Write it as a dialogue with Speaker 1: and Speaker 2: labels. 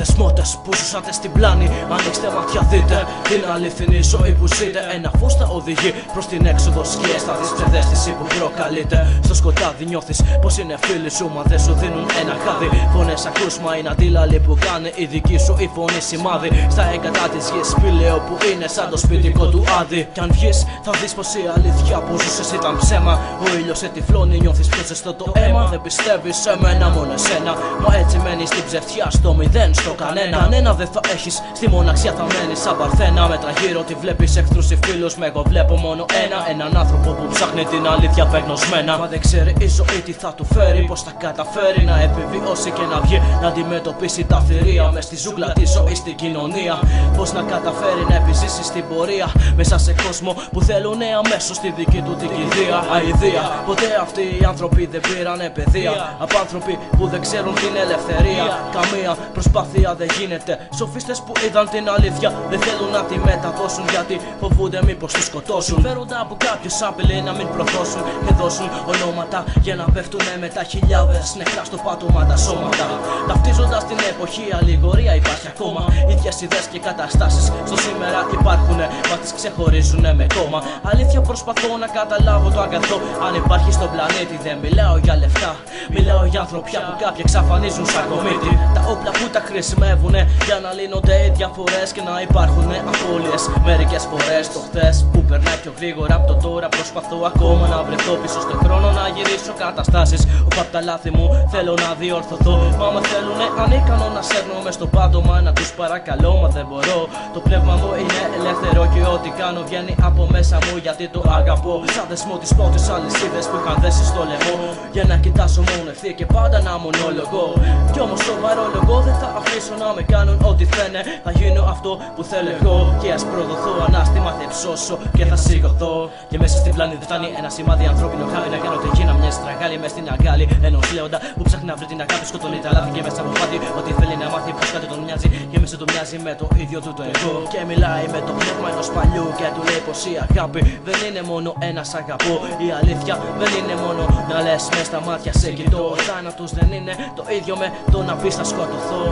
Speaker 1: Κοσμότε που ζούσατε στην πλάνη. Ανοίξτε μάτια, δείτε την αληθινή ζωή που ζείτε. Ένα φως θα οδηγεί προς την έξοδο σκιές. Θα δεις ψευδέστηση που προκαλείται. Στο σκοτάδι νιώθεις πως είναι φίλοι σου, μα δεν σου δίνουν ένα χάδι. Φωνέ ακούσμα είναι αντίλαλοι που κάνει η δική σου η φωνή σημάδι. Στα έγκατα της γης σπήλαιο που είναι σαν το σπιτικό του άδει. Κι αν βγεις, θα δεις πως η αλήθεια που ζούσες ήταν ψέμα. Ο ήλιος σε τυφλώνει, νιώθεις πιο ζεστό το αίμα. Δεν πιστεύεις σε μένα, μόνο εσένα. Μα έτσι μένεις στην ψευτιά, στο μηδέν, στο κανένα. Κανένα δεν θα έχεις, στη μοναξιά θα μένεις σαν παρθένα. Με τραγύρω τη βλέπεις εχθρούς ή φίλους. Με εγώ βλέπω μόνο ένα. Έναν άνθρωπο που ψάχνει την αλήθεια απεγνωσμένα. Μα δεν ξέρει η ζωή τι θα του φέρει. Πώ θα καταφέρει να επιβιώσει και να βγει να αντιμετωπίσει τα θηρία. Μες στη ζούγκλα της ζωής στην κοινωνία. Πώς να καταφέρει να επιζήσει στην πορεία. Μέσα σε κόσμο που θέλουν αμέσως τη δική του την κηδεία. Αιδία. Ποτέ αυτοί οι άνθρωποι δεν πήραν παιδεία. Από άνθρωποι που δεν ξέρουν την ελευθερία. Καμία προσπάθεια δεν γίνεται. Σοφίστες που είδαν την αλήθεια δεν θέλουν να τη μεταδώσουν γιατί φοβούνται μήπως τη σκοτώσουν. Φέρονται από κάποιους άπειλοι να μην προχώσουν και δώσουν ονόματα για να πέφτουν με τα χιλιάδες νεκρά στο πάτωμα τα σώματα. Ταυτίζοντας την εποχή, αλληγορία υπάρχει ακόμα. Ίδιε ιδέες και καταστάσεις στο σήμερα υπάρχουν, μα τις ξεχωρίζουν με κόμμα. Αλήθεια προσπαθώ να καταλάβω το αγαθό. Αν υπάρχει στον πλανήτη, δεν μιλάω για λεφτά. Μιλάω για ανθρωπιά που κάποιοι εξαφανίζουν σαν κομίτι. Τα όπλα που τα χρησιμεύουν για να λύνονται οι διαφορές και να υπάρχουν απώλειες. Μερικές φορές το χθες που περνάει πιο γρήγορα από το τώρα προσπαθώ ακόμα να βρεθώ πίσω στον χρόνο να γυρίσω καταστάσεις. Όπου απ' τα λάθη μου θέλω να διορθωθώ. Μα με θέλουνε ανίκανο να σέρνομαι στο πάτωμα να τους παρακαλώ. Μα δεν μπορώ. Το πνεύμα μου είναι ελεύθερο και ό,τι κάνω βγαίνει από μέσα μου γιατί το αγαπώ. Σαν δεσμό της πρώτης αλυσίδες που είχαν δέσει στο λαιμό. Για να κοιτάσω μόνο ευθύ και πάντα να μονολογώ. Κι όμως σοβαρό λόγο δεν θα αφήσω να με κάνουν ό,τι θένε. Θα γίνω αυτό που θέλω εγώ. Και ας προδοθώ ανάστημα θα υψώσω και θα σηκωθώ. Και μέσα στην πλάνη δεν φτάνει ένα σημάδι ανθρώπινο χάρη να κάνω τη γη να μοιάζει τραγάλη μες στην αγκάλη. Ενός λέοντα που ψάχνει να βρει την αγάπη σκοτώνει τα λάθη και μέσα από πάτη. Ότι θέλει να μάθει πω κάτι τον μοιάζει και μέσα του μοιάζει με το ίδιο του το εγώ. Και μιλάει με το πνεύμα ενός παλιού και του λέει πως η αγάπη δεν είναι μόνο ένας αγαπώ. Η αλήθεια δεν είναι μόνο να λες μες στα μάτια σε κοιτώ. Ο θάνατος δεν είναι το ίδιο με το να πεις θα σκοτωθώ.